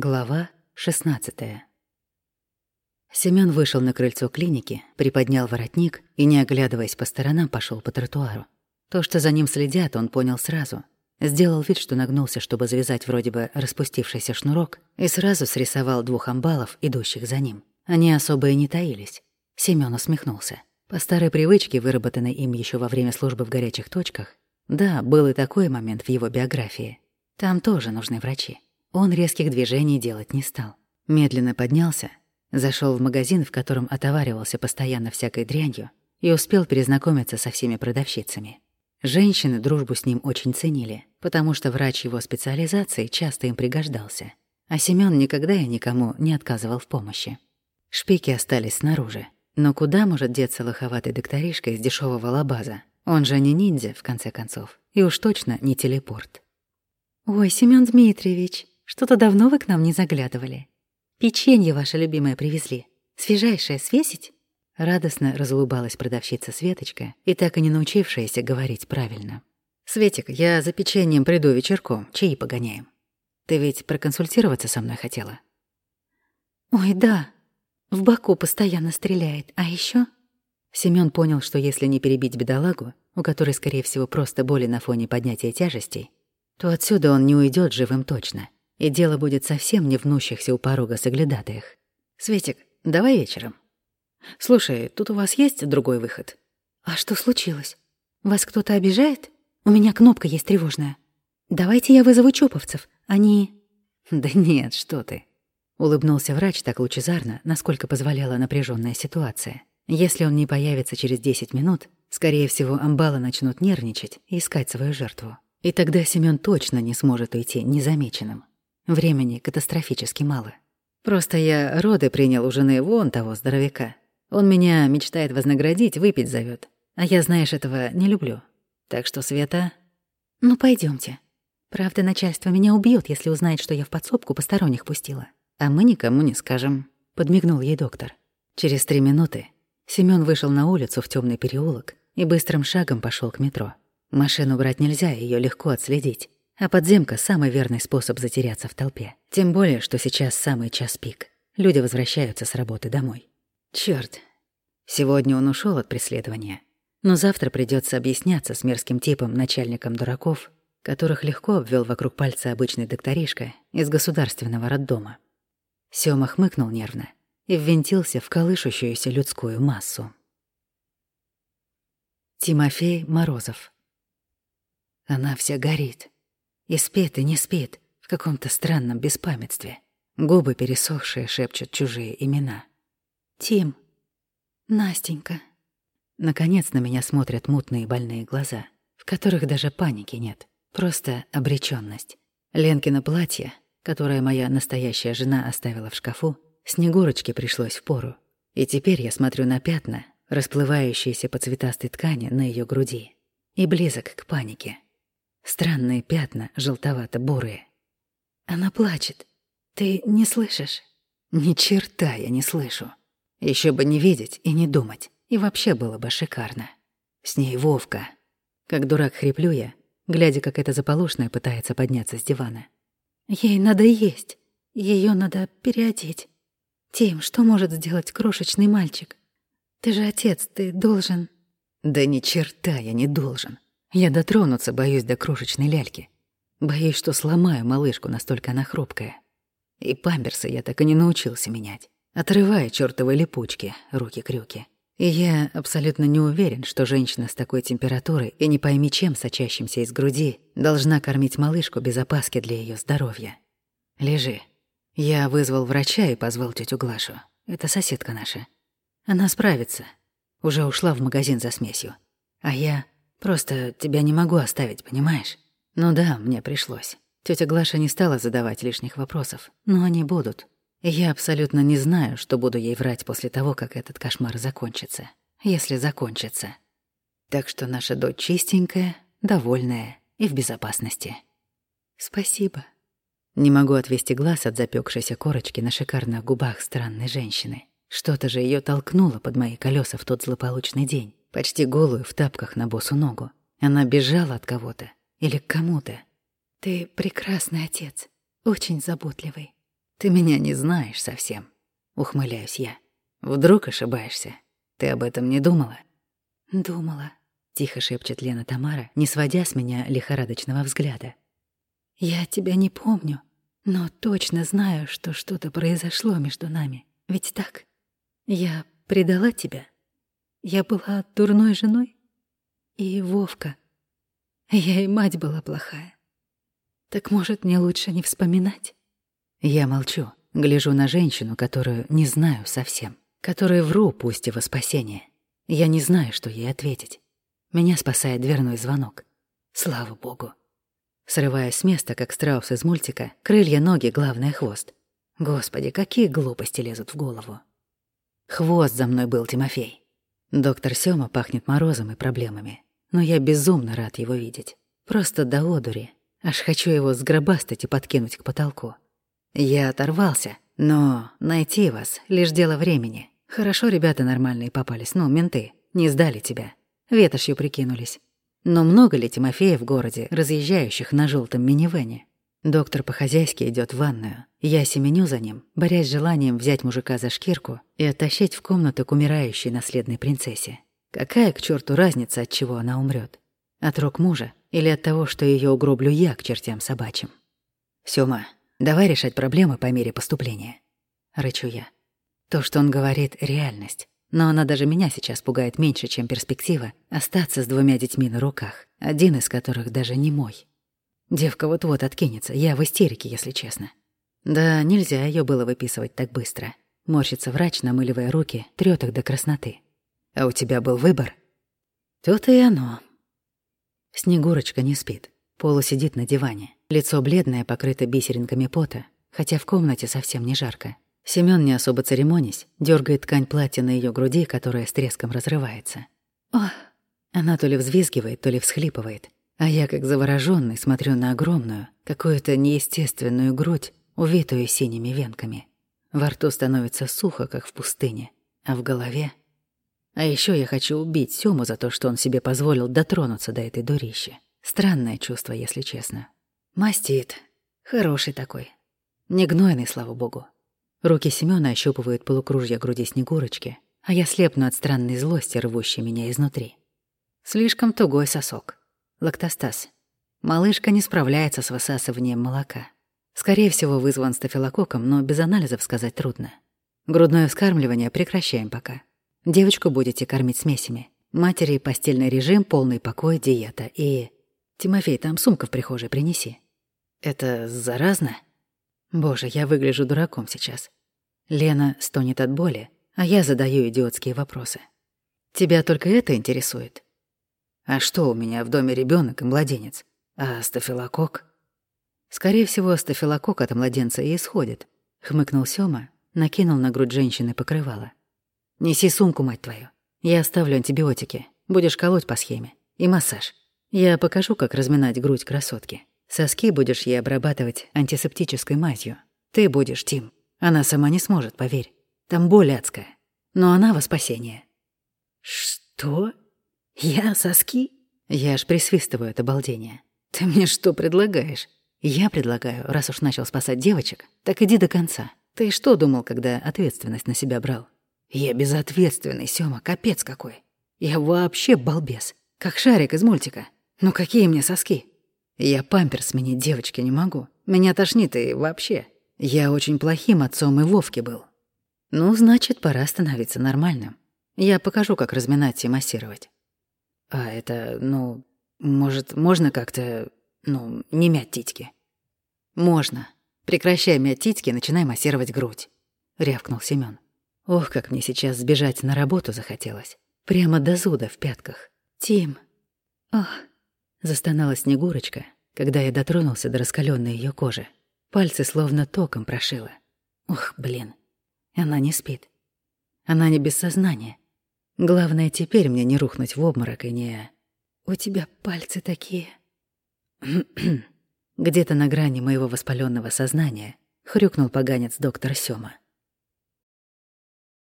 Глава 16 Семён вышел на крыльцо клиники, приподнял воротник и, не оглядываясь по сторонам, пошел по тротуару. То, что за ним следят, он понял сразу. Сделал вид, что нагнулся, чтобы завязать вроде бы распустившийся шнурок, и сразу срисовал двух амбалов, идущих за ним. Они особо и не таились. Семён усмехнулся. По старой привычке, выработанной им еще во время службы в горячих точках, да, был и такой момент в его биографии. Там тоже нужны врачи. Он резких движений делать не стал. Медленно поднялся, зашел в магазин, в котором отоваривался постоянно всякой дрянью, и успел перезнакомиться со всеми продавщицами. Женщины дружбу с ним очень ценили, потому что врач его специализации часто им пригождался. А Семён никогда и никому не отказывал в помощи. Шпики остались снаружи. Но куда может деться лоховатый докторишка из дешевого лабаза? Он же не ниндзя, в конце концов. И уж точно не телепорт. «Ой, Семён Дмитриевич, что-то давно вы к нам не заглядывали. Печенье ваше любимое привезли. Свежайшее свесить?» Радостно разулыбалась продавщица Светочка и так и не научившаяся говорить правильно. «Светик, я за печеньем приду вечерком, чаи погоняем. Ты ведь проконсультироваться со мной хотела?» «Ой, да. В боку постоянно стреляет. А еще Семён понял, что если не перебить бедолагу, у которой, скорее всего, просто боли на фоне поднятия тяжестей, то отсюда он не уйдет живым точно и дело будет совсем не внущихся у порога соглядатаях. «Светик, давай вечером. Слушай, тут у вас есть другой выход?» «А что случилось? Вас кто-то обижает? У меня кнопка есть тревожная. Давайте я вызову чоповцев. Они...» «Да нет, что ты». Улыбнулся врач так лучезарно, насколько позволяла напряженная ситуация. Если он не появится через 10 минут, скорее всего, амбалы начнут нервничать и искать свою жертву. И тогда Семён точно не сможет уйти незамеченным. Времени катастрофически мало. Просто я роды принял у жены вон того здоровяка. Он меня мечтает вознаградить, выпить зовет, А я, знаешь, этого не люблю. Так что, Света... Ну, пойдемте. Правда, начальство меня убьет, если узнает, что я в подсобку посторонних пустила. А мы никому не скажем, подмигнул ей доктор. Через три минуты Семён вышел на улицу в темный переулок и быстрым шагом пошел к метро. Машину брать нельзя, ее легко отследить. А подземка — самый верный способ затеряться в толпе. Тем более, что сейчас самый час пик. Люди возвращаются с работы домой. Чёрт. Сегодня он ушел от преследования. Но завтра придется объясняться с мерзким типом, начальником дураков, которых легко обвел вокруг пальца обычный докторишка из государственного роддома. Сёма хмыкнул нервно и ввинтился в колышущуюся людскую массу. Тимофей Морозов. Она вся горит. И спит, и не спит, в каком-то странном беспамятстве. Губы пересохшие шепчут чужие имена. «Тим, Настенька». Наконец на меня смотрят мутные больные глаза, в которых даже паники нет, просто обречённость. Ленкино платье, которое моя настоящая жена оставила в шкафу, Снегурочке пришлось в пору. И теперь я смотрю на пятна, расплывающиеся по цветастой ткани на её груди, и близок к панике. Странные пятна, желтовато-бурые. Она плачет. Ты не слышишь? Ни черта я не слышу. Еще бы не видеть и не думать. И вообще было бы шикарно. С ней Вовка. Как дурак хриплю я, глядя, как эта заполошная пытается подняться с дивана. Ей надо есть. Ее надо переодеть. Тим, что может сделать крошечный мальчик? Ты же отец, ты должен... Да ни черта я не должен. Я дотронуться боюсь до крошечной ляльки. Боюсь, что сломаю малышку, настолько она хрупкая. И памперсы я так и не научился менять. Отрывая чёртовой липучки, руки-крюки. И я абсолютно не уверен, что женщина с такой температурой и не пойми чем, сочащимся из груди, должна кормить малышку без опаски для её здоровья. Лежи. Я вызвал врача и позвал тетю Глашу. Это соседка наша. Она справится. Уже ушла в магазин за смесью. А я Просто тебя не могу оставить, понимаешь? Ну да, мне пришлось. Тётя Глаша не стала задавать лишних вопросов, но они будут. Я абсолютно не знаю, что буду ей врать после того, как этот кошмар закончится. Если закончится. Так что наша дочь чистенькая, довольная и в безопасности. Спасибо. Не могу отвести глаз от запекшейся корочки на шикарных губах странной женщины. Что-то же ее толкнуло под мои колеса в тот злополучный день почти голую в тапках на босу ногу. Она бежала от кого-то или к кому-то. «Ты прекрасный отец, очень заботливый. Ты меня не знаешь совсем, ухмыляюсь я. Вдруг ошибаешься? Ты об этом не думала? Думала, тихо шепчет Лена Тамара, не сводя с меня лихорадочного взгляда. Я тебя не помню, но точно знаю, что что-то произошло между нами. Ведь так? Я предала тебя. Я была дурной женой. И Вовка. Я и мать была плохая. Так может, мне лучше не вспоминать? Я молчу, гляжу на женщину, которую не знаю совсем, которую вру, пусть и во спасение. Я не знаю, что ей ответить. Меня спасает дверной звонок. Слава богу. Срываясь с места, как страус из мультика, крылья, ноги, главное — хвост. Господи, какие глупости лезут в голову. Хвост за мной был Тимофей. Доктор Сёма пахнет морозом и проблемами. Но я безумно рад его видеть. Просто до одури. Аж хочу его сгробастать и подкинуть к потолку. Я оторвался, но найти вас — лишь дело времени. Хорошо ребята нормальные попались, ну, менты. Не сдали тебя. Ветошью прикинулись. Но много ли Тимофея в городе, разъезжающих на желтом минивэне? Доктор по-хозяйски идет в ванную. Я семеню за ним, борясь с желанием взять мужика за шкирку и оттащить в комнату к умирающей наследной принцессе. Какая к черту разница, от чего она умрет? От рук мужа или от того, что ее угроблю я к чертям собачьим? Сёма, давай решать проблемы по мере поступления. Рычу я. То, что он говорит, — реальность. Но она даже меня сейчас пугает меньше, чем перспектива остаться с двумя детьми на руках, один из которых даже не мой. Девка вот-вот откинется, я в истерике, если честно. Да, нельзя ее было выписывать так быстро. Морщится врач, намыливая руки, трёт их до красноты. А у тебя был выбор? То-то и оно. Снегурочка не спит. Полу сидит на диване. Лицо бледное, покрыто бисеринками пота, хотя в комнате совсем не жарко. Семён, не особо церемонясь, дергает ткань платья на ее груди, которая с треском разрывается. Ох! Она то ли взвизгивает, то ли всхлипывает. А я, как заворожённый, смотрю на огромную, какую-то неестественную грудь, увитую синими венками. Во рту становится сухо, как в пустыне, а в голове... А ещё я хочу убить Сёму за то, что он себе позволил дотронуться до этой дурищи. Странное чувство, если честно. Мастит. Хороший такой. Не гнойный, слава богу. Руки Семёна ощупывают полукружья груди Снегурочки, а я слепну от странной злости, рвущей меня изнутри. Слишком тугой сосок. Лактостаз. Малышка не справляется с высасыванием молока. Скорее всего, вызван стафилококком, но без анализов сказать трудно. Грудное вскармливание прекращаем пока. Девочку будете кормить смесями. Матери постельный режим, полный покой, диета. И... Тимофей, там сумка в прихожей принеси. Это заразно? Боже, я выгляжу дураком сейчас. Лена стонет от боли, а я задаю идиотские вопросы. Тебя только это интересует? А что у меня в доме ребенок и младенец? А стафилокок? Скорее всего, стафилокок от младенца и исходит. Хмыкнул Сёма, накинул на грудь женщины покрывало. Неси сумку, мать твою. Я оставлю антибиотики. Будешь колоть по схеме. И массаж. Я покажу, как разминать грудь красотки. Соски будешь ей обрабатывать антисептической мазью. Ты будешь, Тим. Она сама не сможет, поверь. Там боль адская. Но она во спасение. Что? Я соски? Я аж присвистываю от обалдения. Ты мне что предлагаешь? Я предлагаю, раз уж начал спасать девочек, так иди до конца. Ты что думал, когда ответственность на себя брал? Я безответственный, Сёма, капец какой. Я вообще балбес. Как шарик из мультика. Ну какие мне соски? Я памперс сменить девочке не могу. Меня тошнит и вообще. Я очень плохим отцом и Вовке был. Ну, значит, пора становиться нормальным. Я покажу, как разминать и массировать. А это, ну, может, можно как-то, ну, не мять титьки? Можно. Прекращай мять титьки, начинай массировать грудь. Рявкнул Семён. Ох, как мне сейчас сбежать на работу захотелось. Прямо до зуда в пятках. Тим. Ох. Застонала Снегурочка, когда я дотронулся до раскаленной ее кожи. Пальцы словно током прошило. Ух, блин. Она не спит. Она не без сознания. Главное теперь мне не рухнуть в обморок и не... У тебя пальцы такие... Где-то на грани моего воспаленного сознания хрюкнул поганец доктор Сёма.